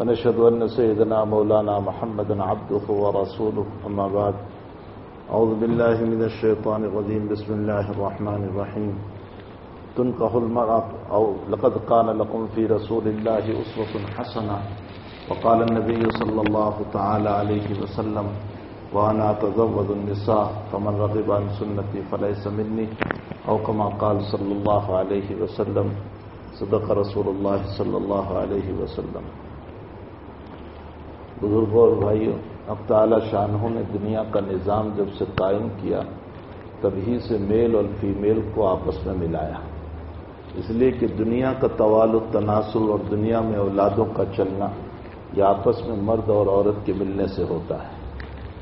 ونشهد أن سيدنا مولانا محمدا عبده ورسوله. أما بعد، أعوذ بالله من الشيطان الرجيم. بسم الله الرحمن الرحيم. تنكح المرأة أو لقد كان لكم في رسول الله أسوة حسنة. وقال النبي صلى الله تعالى عليه وسلم، وأنا أتزوج النساء، فمن رغب عن سنتي فليس مني. أو كما قال صلى الله عليه وسلم، صدق رسول الله صلى الله عليه وسلم. بزرگوں اور بھائیوں، اب تعالی شاہوں نے دنیا کا نظام جب سے قائم کیا، تبھی سے میل اور فیمیل کو آپس میں ملایا۔ اس لیے کہ دنیا کا طوال تناسل اور دنیا میں اولادوں کا چلنا یہ آپس میں مرد اور عورت کے ملنے سے ہوتا ہے۔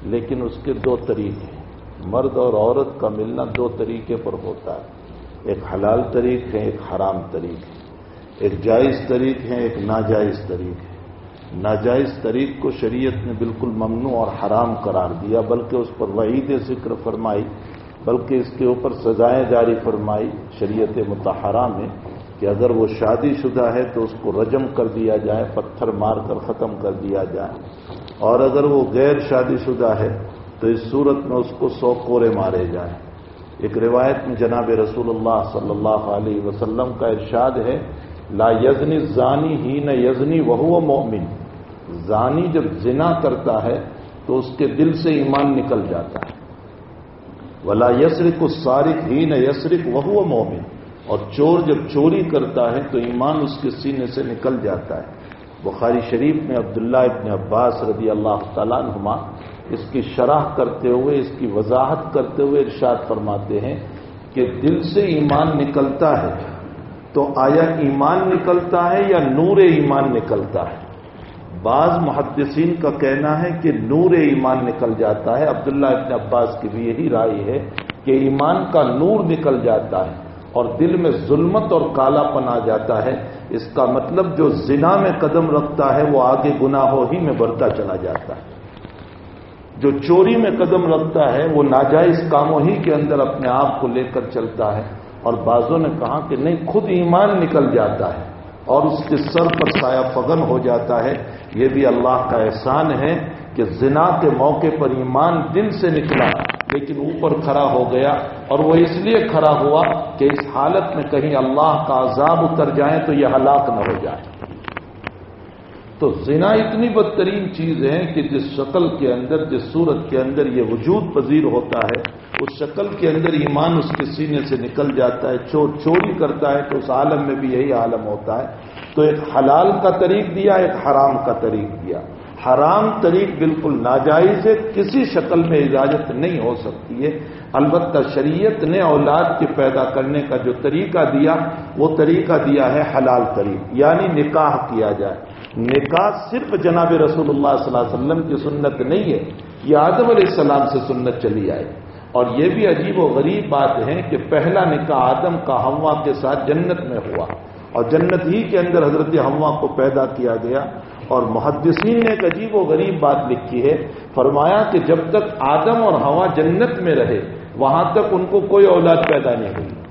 لیکن اس کے دو طریقے مرد اور عورت کا ملنا دو طریقے پر ہوتا ہے۔ ایک حلال طریق ہے، ایک حرام طریق ہے۔ ایک جائز طریق ہے، ایک ناجائز طریق ہے۔ ناجائز طریق کو شریعت نے بالکل ممنوع اور حرام قرار دیا، بلکہ اس پر وعید ذکر فرمائی، بلکہ اس کے اوپر سزائیں جاری فرمائی شریعت متحرہ میں کہ اگر وہ شادی شدہ ہے تو اس کو رجم کر دیا جائے، پتھر مار کر ختم کر دیا جائے۔ اور اگر وہ غیر شادی شدہ ہے تو اس صورت میں اس کو سو کورے مارے جائیں۔ ایک روایت میں جناب رسول اللہ صلی اللہ علیہ وسلم کا ارشاد ہے، لا یزنی زانی ہی نہ یزنی وہ مومن۔ زانی جب زنا کرتا ہے تو اس کے دل سے ایمان نکل جاتا ہے۔ ولا یسرک السارق ہی نہ یسرک وہ مومن اور چور جب چوری کرتا ہے تو ایمان اس کے سینے سے نکل جاتا ہے۔ بخاری شریف میں عبداللہ ابن عباس رضی اللہ تعالیٰ نما اس کی شرح کرتے ہوئے، اس کی وضاحت کرتے ہوئے ارشاد فرماتے ہیں کہ دل سے ایمان نکلتا ہے تو آیا ایمان نکلتا ہے یا نور ایمان نکلتا ہے؟ بعض محدثین کا کہنا ہے کہ نور ایمان نکل جاتا ہے۔ عبداللہ ابن عباس کی بھی یہی رائے ہے کہ ایمان کا نور نکل جاتا ہے اور دل میں ظلمت اور کالا پن آ جاتا ہے۔ اس کا مطلب جو زنا میں قدم رکھتا ہے وہ آگے گناہوں ہی میں بڑھتا چلا جاتا ہے۔ جو چوری میں قدم رکھتا ہے وہ ناجائز کاموں ہی کے اندر اپنے آپ کو لے کر چلتا ہے اور بعضوں نے کہا کہ نہیں، خود ایمان نکل جاتا ہے۔ اور اس کے سر پر سایہ پگن ہو جاتا ہے۔ یہ بھی اللہ کا احسان ہے کہ زنا کے موقع پر ایمان دل سے نکلا، لیکن اوپر کھڑا ہو گیا۔ اور وہ اس لیے کھڑا ہوا کہ اس حالت میں کہیں اللہ کا عذاب اتر جائیں تو یہ ہلاک نہ ہو جائے۔ تو زنا اتنی بدترین چیز ہے کہ جس شکل کے اندر، جس صورت کے اندر یہ وجود پذیر ہوتا ہے، اس شکل کے اندر ایمان اس کے سینے سے نکل جاتا ہے، چور چوری کرتا ہے تو اس عالم میں بھی یہی عالم ہوتا ہے۔ تو ایک حلال کا طریق دیا، ایک حرام کا طریق دیا۔ حرام طریق بالکل ناجائز ہے، کسی شکل میں اجازت نہیں ہو سکتی ہے۔ البتہ شریعت نے اولاد کے پیدا کرنے کا جو طریقہ دیا، وہ طریقہ دیا ہے حلال طریق یعنی نکاح کیا جائے۔ نکاح صرف جناب رسول اللہ صلی اللہ علیہ وسلم کی سنت نہیں ہے، یہ آدم علیہ السلام سے سنت چلی آئی۔ اور یہ بھی عجیب و غریب بات ہے کہ پہلا نکاح آدم کا ہوا کے ساتھ جنت میں ہوا۔ اور جنت ہی کے اندر حضرت ہوا کو پیدا کیا گیا۔ اور محدثین نے ایک عجیب و غریب بات لکھی ہے، فرمایا کہ جب تک آدم اور ہوا جنت میں رہے، وہاں تک ان کو کوئی اولاد پیدا نہیں ہوئی۔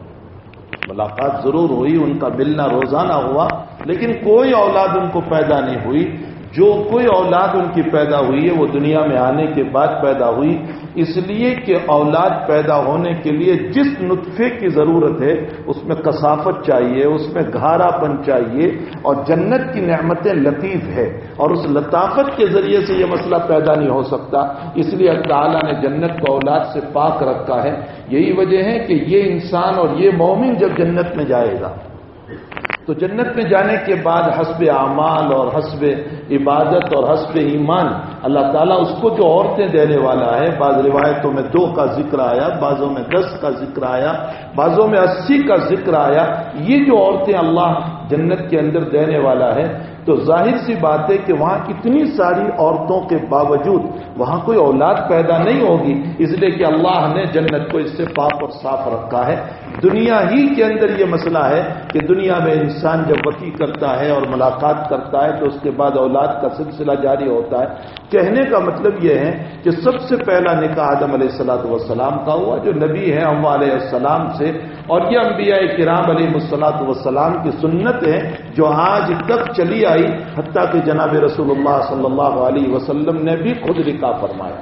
ملاقات ضرور ہوئی، ان کا ملنا روزانہ ہوا، لیکن کوئی اولاد ان کو پیدا نہیں ہوئی۔ جو کوئی اولاد ان کی پیدا ہوئی ہے وہ دنیا میں آنے کے بعد پیدا ہوئی، اس لیے کہ اولاد پیدا ہونے کے لیے جس نطفے کی ضرورت ہے، اس میں کثافت چاہیے، اس میں گھارا پن چاہیے اور جنت کی نعمتیں لطیف ہے اور اس لطافت کے ذریعے سے یہ مسئلہ پیدا نہیں ہو سکتا۔ اس لیے اللہ تعالیٰ نے جنت کو اولاد سے پاک رکھا ہے۔ یہی وجہ ہے کہ یہ انسان اور یہ مومن جب جنت میں جائے گا۔ تو جنت میں جانے کے بعد حسب اعمال اور حسب عبادت اور حسب ایمان اللہ تعالیٰ اس کو جو عورتیں دینے والا ہے، بعض روایتوں میں دو کا ذکر آیا، بعضوں میں دس کا ذکر آیا، بعضوں میں اسی کا ذکر آیا، یہ جو عورتیں اللہ جنت کے اندر دینے والا ہے تو ظاہر سی بات ہے کہ وہاں اتنی ساری عورتوں کے باوجود وہاں کوئی اولاد پیدا نہیں ہوگی، اس لیے کہ اللہ نے جنت کو اس سے پاک اور صاف رکھا ہے۔ دنیا ہی کے اندر یہ مسئلہ ہے کہ دنیا میں انسان جب وقی کرتا ہے اور ملاقات کرتا ہے تو اس کے بعد اولاد کا سلسلہ جاری ہوتا ہے۔ کہنے کا مطلب یہ ہے کہ سب سے پہلا نکاح آدم علیہ السلاۃ والسلام کا ہوا، جو نبی ہے ام علیہ السلام سے۔ اور یہ انبیاء کرام علیہ مسلاط وسلام کی سنت ہے جو آج تک چلی آ آئی، حتیٰ کہ جناب رسول اللہ صلی اللہ علیہ وسلم نے بھی خود نکاح فرمایا۔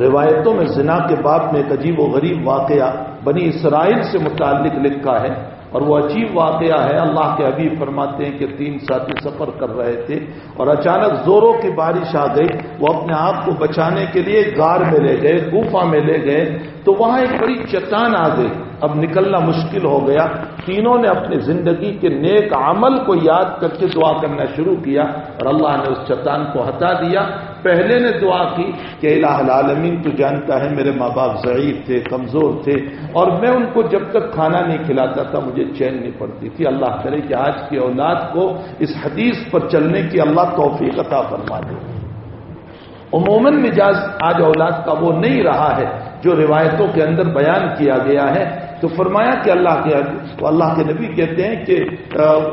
روایتوں میں زنا کے بعد میں ایک عجیب و غریب واقعہ بنی اسرائیل سے متعلق لکھا ہے اور وہ عجیب واقعہ ہے۔ اللہ کے حبیب فرماتے ہیں کہ تین ساتھی سفر کر رہے تھے اور اچانک زوروں کی بارش آ گئی۔ وہ اپنے آپ کو بچانے کے لیے گار میں لے گئے گوفا میں لے گئے۔ تو وہاں ایک بڑی چٹان آ گئی۔ اب نکلنا مشکل ہو گیا تینوں نے اپنی زندگی کے نیک عمل کو یاد کر کے دعا کرنا شروع کیا اور اللہ نے اس چٹان کو ہٹا دیا۔ پہلے نے دعا کی کہ الہ العالمین، تو جانتا ہے میرے ماں باپ ضعیف تھے، کمزور تھے، اور میں ان کو جب تک کھانا نہیں کھلاتا تھا، مجھے چین نہیں پڑتی تھی۔ اللہ کرے کہ آج کی اولاد کو اس حدیث پر چلنے کی اللہ توفیق عطا فرما دے۔ عموماً مزاج آج اولاد کا وہ نہیں رہا ہے جو روایتوں کے اندر بیان کیا گیا ہے۔ تو فرمایا کہ اللہ کے اللہ کے نبی کہتے ہیں کہ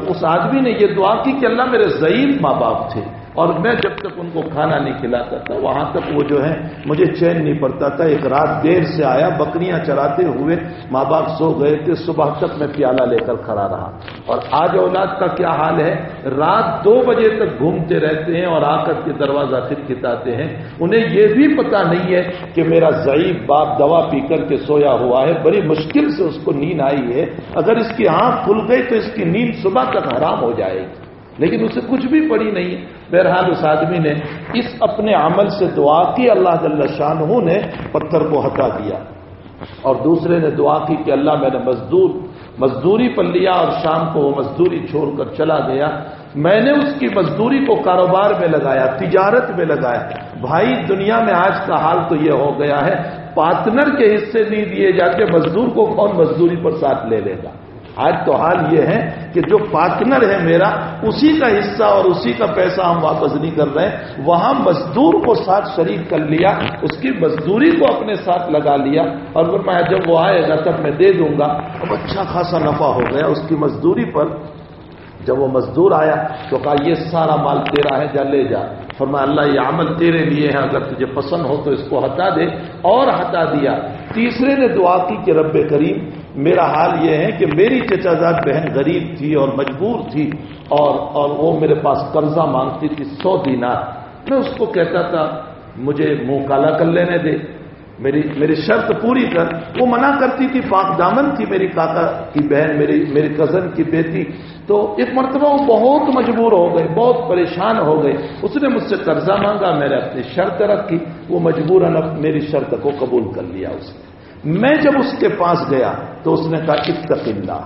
اس آدمی نے یہ دعا کی کہ اللہ میرے ضعیف ماں باپ تھے۔ اور میں جب تک ان کو کھانا نہیں کھلاتا تھا، وہاں تک وہ جو ہے، مجھے چین نہیں پڑتا تھا۔ ایک رات دیر سے آیا، بکریاں چراتے ہوئے ماں باپ سو گئے تھے۔ صبح تک میں پیالہ لے کر کھڑا رہا۔ اور آج اولاد کا کیا حال ہے؟ رات دو بجے تک گھومتے رہتے ہیں اور آ کر کے دروازہ کھٹکھٹاتے ہیں۔ انہیں یہ بھی پتا نہیں ہے کہ میرا ضعیف باپ دوا پی کر کے سویا ہوا ہے۔ بڑی مشکل سے اس کو نیند آئی ہے۔ اگر اس کی آنکھ کھل گئی تو اس کی نیند صبح تک حرام ہو جائے گی۔ لیکن اسے کچھ بھی پڑی نہیں بہرحال اس آدمی نے اس اپنے عمل سے دعا کی، اللہ جل شاہ نے پتھر کو ہٹا دیا۔ اور دوسرے نے دعا کی کہ اللہ میں نے مزدور، مزدوری پر لیا اور شام کو وہ مزدوری چھوڑ کر چلا گیا۔ میں نے اس کی مزدوری کو کاروبار میں لگایا، تجارت میں لگایا۔ بھائی، دنیا میں آج کا حال تو یہ ہو گیا ہے، پارٹنر کے حصے نہیں دیے جاتے، مزدور کو کون مزدوری پر ساتھ لے لے گا؟ آج تو حال یہ ہے کہ جو پارٹنر ہے میرا، اسی کا حصہ اور اسی کا پیسہ ہم واپس نہیں کر رہے وہاں مزدور کو ساتھ شریک کر لیا، اس کی مزدوری کو اپنے ساتھ لگا لیا اور پھر میں جب وہ آئے گا تب میں دے دوں گا۔ اب اچھا خاصا نفع ہو گیا اس کی مزدوری پر۔ جب وہ مزدور آیا تو کہا، یہ سارا مال تیرا ہے، جا لے جا۔ فرمایا، اللہ، یہ عمل تیرے لیے ہے، اگر تجھے پسند ہو تو اس کو ہٹا دے۔ اور ہٹا دیا۔ تیسرے نے دعا کی کہ رب کریم میرا حال یہ ہے کہ میری چچا زاد بہن غریب تھی اور مجبور تھی اور اور وہ میرے پاس قرضہ مانگتی تھی سو دینار۔ میں اس کو کہتا تھا، مجھے منہ کالا کر لینے دے۔ میری میری شرط پوری کر وہ منع کرتی تھی، پاک دامن تھی میری کاکا کی بہن، میری میری کزن کی بیٹی۔ تو ایک مرتبہ وہ بہت مجبور ہو گئے، بہت پریشان ہو گئے۔ اس نے مجھ سے قرضہ مانگا، میں نے اپنی شرط رکھی۔ وہ مجبور میری شرط کو قبول کر لیا اس نے۔ میں جب اس کے پاس گیا تو اس نے کہا، اتق اللہ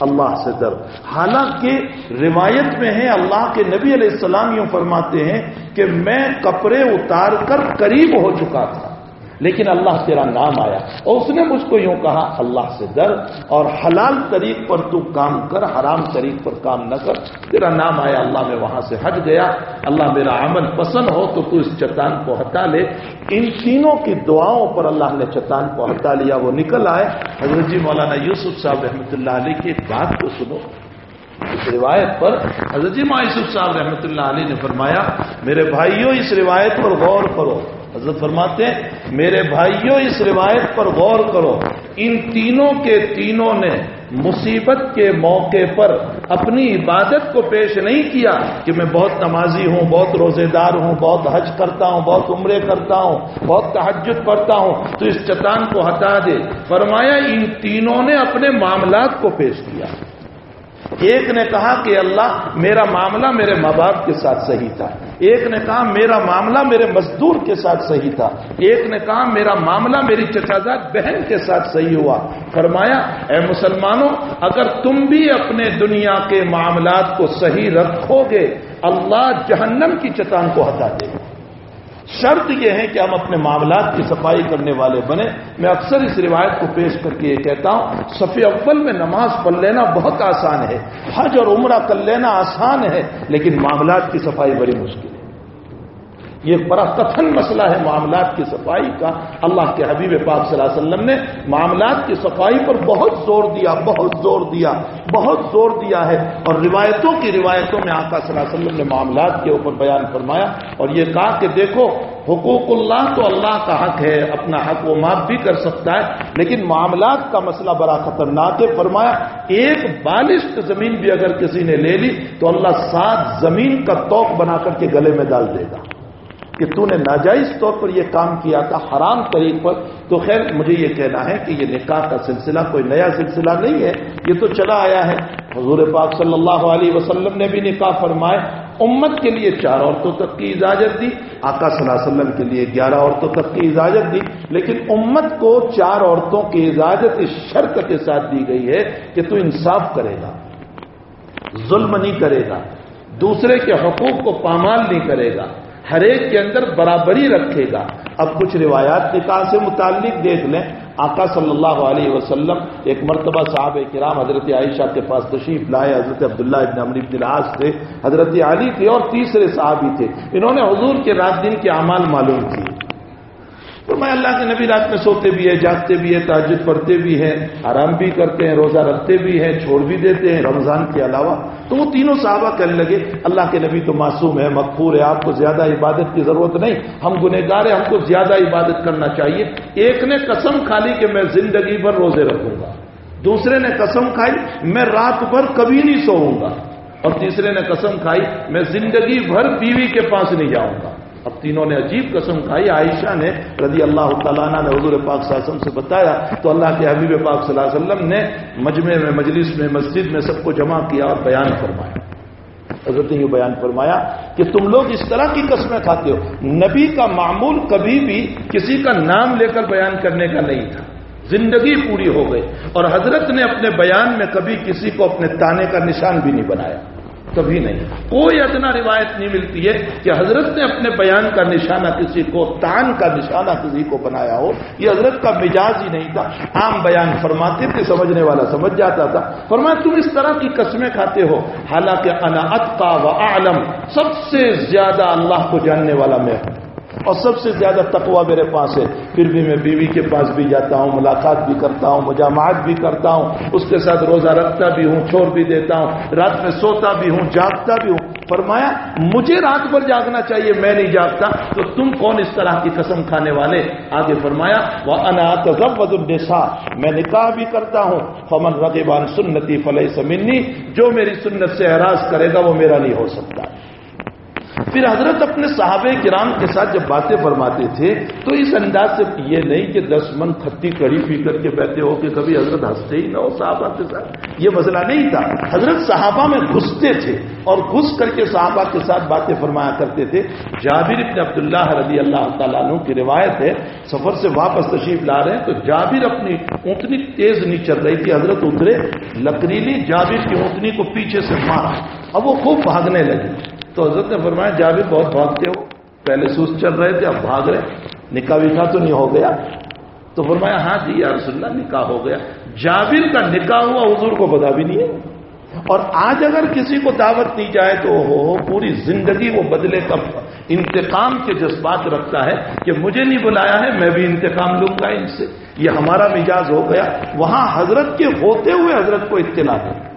اللہ سے در حالانکہ روایت میں ہے، اللہ کے نبی علیہ السلام یوں فرماتے ہیں کہ میں کپڑے اتار کر قریب ہو چکا تھا۔ لیکن اللہ تیرا نام آیا۔ اور اس نے مجھ کو یوں کہا، اللہ سے ڈر اور حلال طریق پر تو کام کر، حرام طریق پر کام نہ کر۔ تیرا نام آیا، اللہ میں وہاں سے ہٹ گیا۔ اللہ میرا عمل پسند ہو تو تو اس چٹان کو ہٹا لے۔ ان تینوں کی دعاؤں پر اللہ نے چٹان کو ہٹا لیا، وہ نکل آئے۔ حضرت جی مولانا یوسف صاحب رحمۃ اللہ علیہ کی بات کو سنو۔ اس روایت پر حضرت جی یوسف صاحب رحمۃ اللہ علیہ نے فرمایا، میرے بھائیوں اس روایت پر غور کرو۔ حضرت فرماتے ہیں، میرے بھائیوں اس روایت پر غور کرو۔ ان تینوں کے تینوں نے مصیبت کے موقع پر اپنی عبادت کو پیش نہیں کیا کہ میں بہت نمازی ہوں، بہت روزے دار ہوں، بہت حج کرتا ہوں، بہت عمرے کرتا ہوں، بہت تحجد پڑھتا ہوں، تو اس چٹان کو ہٹا دے۔ فرمایا، ان تینوں نے اپنے معاملات کو پیش کیا۔ ایک نے کہا کہ اللہ، میرا معاملہ میرے ماں باپ کے ساتھ صحیح تھا۔ ایک نے کہا میرا معاملہ میرے مزدور کے ساتھ صحیح تھا۔ ایک نے کہا میرا معاملہ میری چچازاد بہن کے ساتھ صحیح ہوا۔ فرمایا، اے مسلمانوں، اگر تم بھی اپنے دنیا کے معاملات کو صحیح رکھو گے، اللہ جہنم کی چٹان کو ہٹا دے گا۔ شرط یہ ہے کہ ہم اپنے معاملات کی صفائی کرنے والے بنے۔ میں اکثر اس روایت کو پیش کر کے یہ کہتا ہوں صفی اول میں نماز پڑھ لینا بہت آسان ہے، حج اور عمرہ کر لینا آسان ہے، لیکن معاملات کی صفائی بڑی مشکل۔ یہ بڑا کتھن مسئلہ ہے معاملات کی صفائی کا۔ اللہ کے حبیب پاک صلی اللہ علیہ وسلم نے معاملات کی صفائی پر بہت زور دیا، بہت زور دیا، بہت زور دیا ہے۔ اور روایتوں کی روایتوں میں آقا صلی اللہ علیہ وسلم نے معاملات کے اوپر بیان فرمایا۔ اور یہ کہا کہ دیکھو، حقوق اللہ تو اللہ کا حق ہے، اپنا حق وہ معاف بھی کر سکتا ہے، لیکن معاملات کا مسئلہ بڑا خطرناک ہے۔ فرمایا، ایک بالشت زمین بھی اگر کسی نے لے لی تو اللہ سات زمین کا توق بنا کر کے گلے میں ڈال دے گا۔ کہ تو نے ناجائز طور پر یہ کام کیا تھا حرام طریق پر، تو خیر مجھے یہ کہنا ہے کہ یہ نکاح کا سلسلہ کوئی نیا سلسلہ نہیں ہے، یہ تو چلا آیا ہے۔ حضور پاک صلی اللہ علیہ وسلم نے بھی نکاح فرمائے، امت کے لیے چار عورتوں تک کی اجازت دی، آقا صلی اللہ علیہ وسلم کے لیے گیارہ عورتوں تک کی اجازت دی، لیکن امت کو چار عورتوں کی اجازت اس شرط کے ساتھ دی گئی ہے کہ تو انصاف کرے گا، ظلم نہیں کرے گا، دوسرے کے حقوق کو پامال نہیں کرے گا۔ ہر ایک کے اندر برابری رکھے گا۔ اب کچھ روایات نکاح سے متعلق دیکھ لیں۔ آقا صلی اللہ علیہ وسلم ایک مرتبہ صاحب کرام حضرت عائشہ کے پاس تشریف لائے، حضرت عبداللہ ابن عمر ابن العاص تھے، حضرت علی تھے اور تیسرے صحابی تھے۔ انہوں نے حضور کے رات دن کے اعمال معلوم کیے۔ تو میں اللہ کے نبی رات میں سوتے بھی ہیں، جاگتے بھی ہیں، تاجد پڑھتے بھی ہیں آرام بھی کرتے ہیں، روزہ رکھتے بھی ہیں، چھوڑ بھی دیتے ہیں، رمضان کے علاوہ۔ تو وہ تینوں صحابہ کہنے لگے، اللہ کے نبی تو معصوم ہے مقبور ہے آپ کو زیادہ عبادت کی ضرورت نہیں۔ ہم گنہگار ہیں، ہم کو زیادہ عبادت کرنا چاہیے۔ ایک نے قسم کھا لی کہ میں زندگی بھر روزے رکھوں گا۔ دوسرے نے قسم کھائی، میں رات بھر کبھی نہیں سوؤں گا۔ اور تیسرے نے قسم کھائی، میں زندگی بھر بیوی کے پاس نہیں جاؤں گا۔ اب تینوں نے عجیب قسم کھائی۔ عائشہ نے رضی اللہ تعالیٰ نے حضور پاک صلی اللہ علیہ وسلم سے بتایا تو اللہ کے حبیب پاک صلی اللہ علیہ وسلم نے مجمع میں، مجلس میں، مسجد میں سب کو جمع کیا اور بیان فرمایا۔ حضرت یہ بیان فرمایا کہ تم لوگ اس طرح کی قسمیں کھاتے ہو۔ نبی کا معمول کبھی بھی کسی کا نام لے کر بیان کرنے کا نہیں تھا۔ زندگی پوری ہو گئی اور حضرت نے اپنے بیان میں کبھی کسی کو اپنے تانے کا نشان بھی نہیں بنایا۔ کبھی نہیں۔ کوئی اتنا روایت نہیں ملتی ہے کہ حضرت نے اپنے بیان کا نشانہ کسی کو تان کا نشانہ کسی کو بنایا ہو۔ یہ حضرت کا مزاج ہی نہیں تھا۔ عام بیان فرماتے تھے، سمجھنے والا سمجھ جاتا تھا۔ فرمایا، تم اس طرح کی قسمیں کھاتے ہو؟ حالانکہ انا اتقا و عالم سب سے زیادہ اللہ کو جاننے والا میں ہوں۔ اور سب سے زیادہ تقوا میرے پاس ہے۔ پھر بھی میں بیوی کے پاس بھی جاتا ہوں، ملاقات بھی کرتا ہوں، مجامعات بھی کرتا ہوں۔ اس کے ساتھ روزہ رکھتا بھی ہوں، چھوڑ بھی دیتا ہوں۔ رات میں سوتا بھی ہوں، جاگتا بھی ہوں۔ فرمایا، مجھے رات بھر جاگنا چاہیے، میں نہیں جاگتا۔ تو تم کون اس طرح کی قسم کھانے والے؟ آگے فرمایا وہ اناط میں نکاح بھی کرتا ہوں۔ فمن رقیبان سنتی فلح سمنی جو میری سنت سے اعراض کرے گا، وہ میرا نہیں ہو سکتا۔ پھر حضرت اپنے صحابہ کرام کے ساتھ جب باتیں فرماتے تھے، تو اس انداز سے یہ نہیں کہ دس من کھتی کڑی پی کر کے بیٹھے ہو کہ کبھی حضرت ہنستے ہی نہ ہو صحابہ کے ساتھ۔ یہ مسئلہ نہیں تھا۔ حضرت صحابہ میں گھستے تھے اور گھس کر کے صحابہ کے ساتھ باتیں فرمایا کرتے تھے۔ جابر ابن عبداللہ رضی اللہ تعالیٰ عنہ کی روایت ہے، سفر سے واپس تشریف لا رہے ہیں تو جابر اپنی اونٹنی تیز نہیں چل رہی تھی۔ حضرت اترے لکڑیلی جابر کی اونٹنی کو پیچھے سے مارا۔ اب وہ خوب بھاگنے لگی۔ تو حضرت نے فرمایا، جابر بہت بھاگتے ہو، پہلے سوس چل رہے تھے، اب بھاگ رہے نکاح وکا تو نہیں ہو گیا۔ تو فرمایا ہاں جی یا رسول اللہ، نکاح ہو گیا۔ جابر کا نکاح ہوا، حضور کو پتا بھی نہیں ہے۔ اور آج اگر کسی کو دعوت دی جائے تو ہو، پوری زندگی وہ بدلے کا انتقام کے جذبات رکھتا ہے کہ مجھے نہیں بلایا ہے، میں بھی انتقام لوں گا ان سے۔ یہ ہمارا مزاج ہو گیا۔ وہاں حضرت کے ہوتے ہوئے حضرت کو اطلاع ہے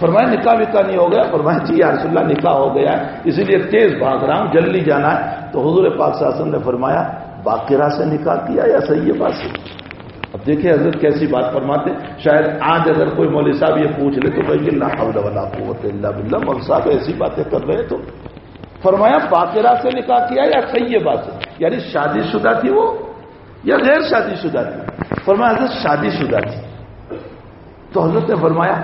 فرمایا نکاح وکا نہیں ہو گیا، فرمایا جی یا رسول اللہ، نکاح ہو گیا ہے، اسی لیے تیز بھاگ رہا ہوں، جلدی جانا ہے۔ تو حضور پاک وسلم نے فرمایا، باقرہ سے نکاح کیا یا صحیح بات سے؟ اب دیکھیں حضرت کیسی بات فرماتے شاید آج اگر کوئی مولوی صاحب یہ پوچھ لے تو بھائی اللہ ولا قوت اللہ بلّہ مول صاحب ایسی باتیں کر رہے تو۔ فرمایا باقرہ سے نکاح کیا یا صحیح بات سے؟ یعنی شادی شدہ تھی وہ یا غیر شادی شدہ تھی؟ فرمایا حضرت شادی شدہ تھی۔ تو حضرت نے فرمایا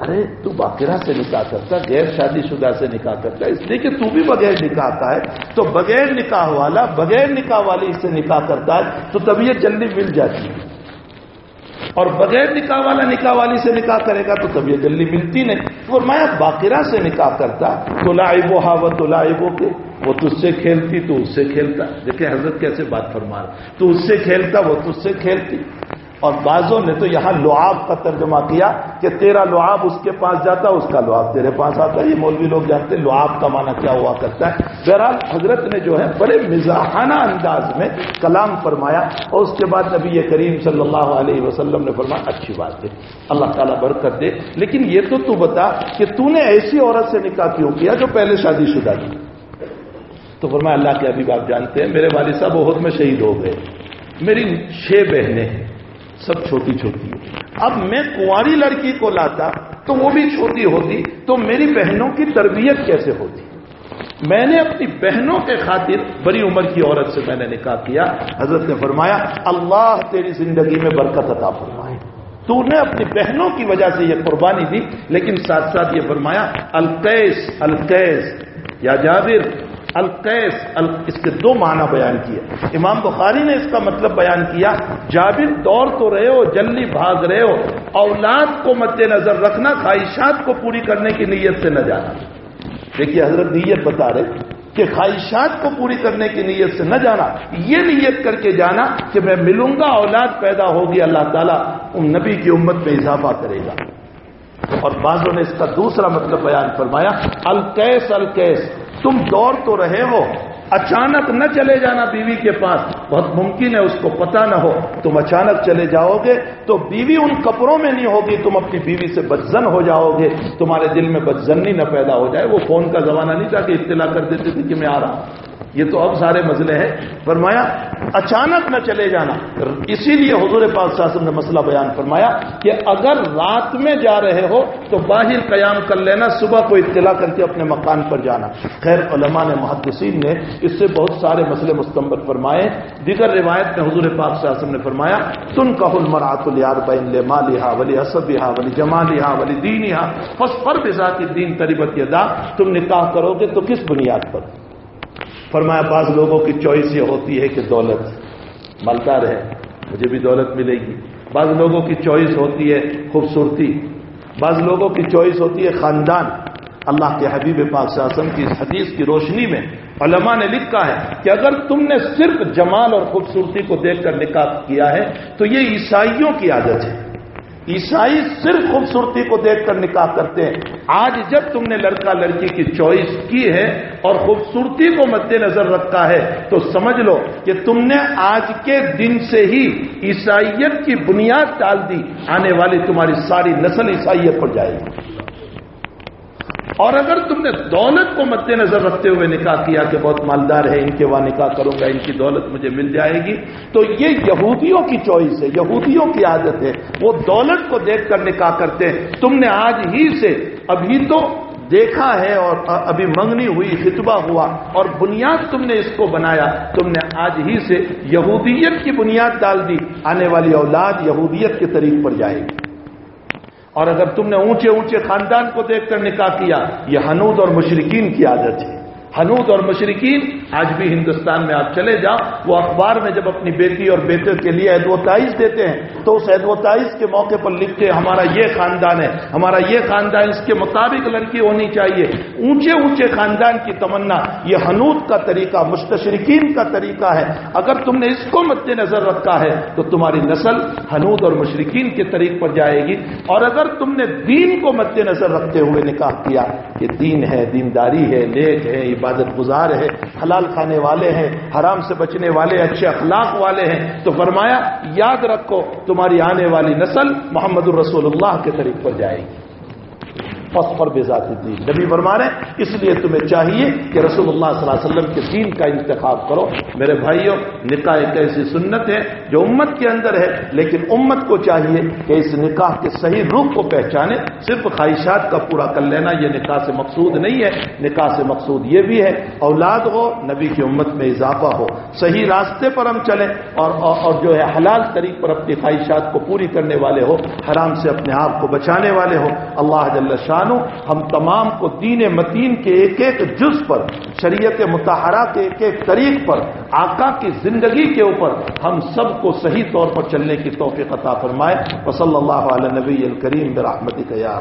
ارے، تو باقرہ سے نکاح کرتا، غیر شادی شدہ سے نکاح کرتا، اس لیے کہ تو بھی بغیر نکاح کا ہے، تو بغیر نکاح والا، بغیر نکاح والی سے نکاح کرتا ہے، تو طبیعت جلدی مل جاتی ہے۔ اور بغیر نکاح والا نکاح والی سے نکاح کرے گا، تو طبیعت جلدی ملتی نہیں۔ فرمایا، باقرہ سے نکاح کرتا، تو لائبو ہا و تو لائبو کے وہ تجھ سے کھیلتی، تو اس سے کھیلتا۔ دیکھیں حضرت کیسے بات فرما رہا تو اس سے کھیلتا، وہ تجھ سے کھیلتی۔ اور بعضوں نے تو یہاں لعاب کا ترجمہ کیا کہ تیرا لعاب اس کے پاس جاتا اس کا لعاب تیرے پاس آتا یہ مولوی لوگ جانتے ہیں لعاب کا معنی کیا ہوا کرتا ہے۔ بہرحال حضرت نے جو ہے بڑے مزاحانہ انداز میں کلام فرمایا اور اس کے بعد نبی کریم صلی اللہ علیہ وسلم نے فرمایا، اچھی بات ہے، اللہ تعالیٰ برکت دے۔ لیکن یہ تو تو بتا کہ تو نے ایسی عورت سے نکاح کیوں کیا جو پہلے شادی شدہ تھی؟ تو فرمایا، اللہ کے ابھی آپ جانتے ہیں، میرے والد صاحب بہت میں شہید ہو گئے۔ میری چھ بہنیں ہیں۔ سب چھوٹی چھوٹی۔ اب میں کنواری لڑکی کو لاتا تو وہ بھی چھوٹی ہوتی، تو میری بہنوں کی تربیت کیسے ہوتی؟ میں نے اپنی بہنوں کے خاطر بڑی عمر کی عورت سے میں نے نکاح کیا۔ حضرت نے فرمایا، اللہ تیری زندگی میں برکت عطا فرمائے۔ تو نے اپنی بہنوں کی وجہ سے یہ قربانی دی، لیکن ساتھ ساتھ یہ فرمایا، القیس القیس، یا جابر القیس اس کے دو معنی بیان کیے۔ امام بخاری نے اس کا مطلب بیان کیا، جابر دوڑ تو رہے ہو جلدی بھاگ رہے ہو، اولاد کو مد نظر رکھنا، خواہشات کو پوری کرنے کی نیت سے نہ جانا۔ دیکھیے، حضرت نیت بتا رہے کہ خواہشات کو پوری کرنے کی نیت سے نہ جانا، یہ نیت کر کے جانا کہ میں ملوں گا، اولاد پیدا ہوگی، اللہ تعالیٰ ان نبی کی امت میں اضافہ کرے گا۔ اور بعضوں نے اس کا دوسرا مطلب بیان فرمایا الکیس الکیس تم دور تو رہے ہو اچانک نہ چلے جانا بیوی کے پاس۔ بہت ممکن ہے اس کو پتا نہ ہو۔ تم اچانک چلے جاؤ گے تو بیوی ان کپڑوں میں نہیں ہوگی، تم اپنی بیوی سے بدزن ہو جاؤ گے۔ تمہارے دل میں بدزنی نہ پیدا ہو جائے۔ وہ فون کا زمانہ نہیں تھا کہ اطلاع کر دیتے تھے کہ میں آ رہا ہوں۔ یہ تو اب سارے مسئلے ہیں۔ فرمایا، اچانک نہ چلے جانا۔ اسی لیے حضور پاک صاحب نے مسئلہ بیان فرمایا کہ اگر رات میں جا رہے ہو تو باہر قیام کر لینا، صبح کو اطلاع کر کے اپنے مکان پر جانا۔ خیر، علماء نے محدثین نے اس سے بہت سارے مسئلے مستمبر فرمائے۔ دیگر روایت میں حضور پاک صاحب نے فرمایا، تن کا المرات الار بین لے مالحا ولی اسب ولی جمالحا ولی دین بس پر بذات دین تریبت دا تم نکاح کرو گے تو کس بنیاد پر؟ فرمایا، بعض لوگوں کی چوائس یہ ہوتی ہے کہ دولت مالدار ہے، مجھے بھی دولت ملے گی۔ بعض لوگوں کی چوائس ہوتی ہے خوبصورتی، بعض لوگوں کی چوائس ہوتی ہے خاندان اللہ کے حبیب پاک شاسم کی اس حدیث کی روشنی میں علماء نے لکھا ہے کہ اگر تم نے صرف جمال اور خوبصورتی کو دیکھ کر نکاح کیا ہے تو یہ عیسائیوں کی عادت ہے۔ عیسائی صرف خوبصورتی کو دیکھ کر نکاح کرتے ہیں۔ آج جب تم نے لڑکا لڑکی کی چوائس کی ہے اور خوبصورتی کو مد نظر رکھا ہے تو سمجھ لو کہ تم نے آج کے دن سے ہی عیسائیت کی بنیاد ڈال دی۔ آنے والی تمہاری ساری نسل عیسائیت پر جائے گی۔ اور اگر تم نے دولت کو مد نظر رکھتے ہوئے نکاح کیا کہ بہت مالدار ہے ان کے وہاں نکاح کروں گا، ان کی دولت مجھے مل جائے گی، تو یہ یہودیوں کی چوائس ہے، یہودیوں کی عادت ہے۔ وہ دولت کو دیکھ کر نکاح کرتے ہیں۔ تم نے آج ہی سے ابھی تو دیکھا ہے اور ابھی منگنی ہوئی، خطبہ ہوا اور بنیاد تم نے اس کو بنایا۔ تم نے آج ہی سے یہودیت کی بنیاد ڈال دی۔ آنے والی اولاد یہودیت کے طریق پر جائے گی۔ اور اگر تم نے اونچے اونچے خاندان کو دیکھ کر نکاح کیا، یہ حنود اور مشرقین کی عادت ہے۔ حنود اور مشرقین آج بھی ہندوستان میں آپ چلے جاؤ، وہ اخبار میں جب اپنی بیٹی اور بیٹے کے لیے ایڈورٹائز دیتے ہیں، تو اس ایڈورٹائز کے موقع پر لکھتے ہیں، ہمارا یہ خاندان ہے، ہمارا یہ خاندان، اس کے مطابق لڑکی ہونی چاہیے۔ اونچے اونچے خاندان کی تمنا، یہ حنود کا طریقہ مستشرقین کا طریقہ ہے۔ اگر تم نے اس کو مد نظر رکھا ہے، تو تمہاری نسل حنود اور مشرقین کے طریق پر جائے گی۔ اور اگر تم نے دین کو مد نظر رکھتے ہوئے نکاح کیا، کہ دین ہے، دینداری ہے، نیک ہے عبادت گزار ہے، حلال کھانے والے ہیں، حرام سے بچنے والے، اچھے اخلاق والے ہیں، تو فرمایا، یاد رکھو، تمہاری آنے والی نسل محمد الرسول اللہ کے طریق پر جائے گی۔ پر بے ذاتی دین نبی فرما رہے اس لیے تمہیں چاہیے کہ رسول اللہ صلی اللہ علیہ وسلم کے دین کا انتخاب کرو۔ میرے بھائیوں، نکاح ایک ایسی سنت ہے جو امت کے اندر ہے، لیکن امت کو چاہیے کہ اس نکاح کے صحیح روپ کو پہچانے۔ صرف خواہشات کا پورا کر لینا یہ نکاح سے مقصود نہیں ہے، نکاح سے مقصود یہ بھی ہے، اولاد ہو، نبی کی امت میں اضافہ ہو۔ صحیح راستے پر ہم چلیں اور اور جو ہے حلال طریق پر اپنی خواہشات کو پوری کرنے والے ہو، حرام سے اپنے آپ کو بچانے والے ہو۔ اللہ جل شاہ ہم تمام کو دین متین کے ایک ایک جز پر، شریعت متحرہ کے ایک ایک طریق پر، آقا کی زندگی کے اوپر ہم سب کو صحیح طور پر چلنے کی توفیق عطا فرمائے۔ وصلی اللہ علیہ نبی الکریم برحمتی تیار